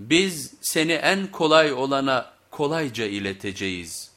biz seni en kolay olana kolayca ileteceğiz.''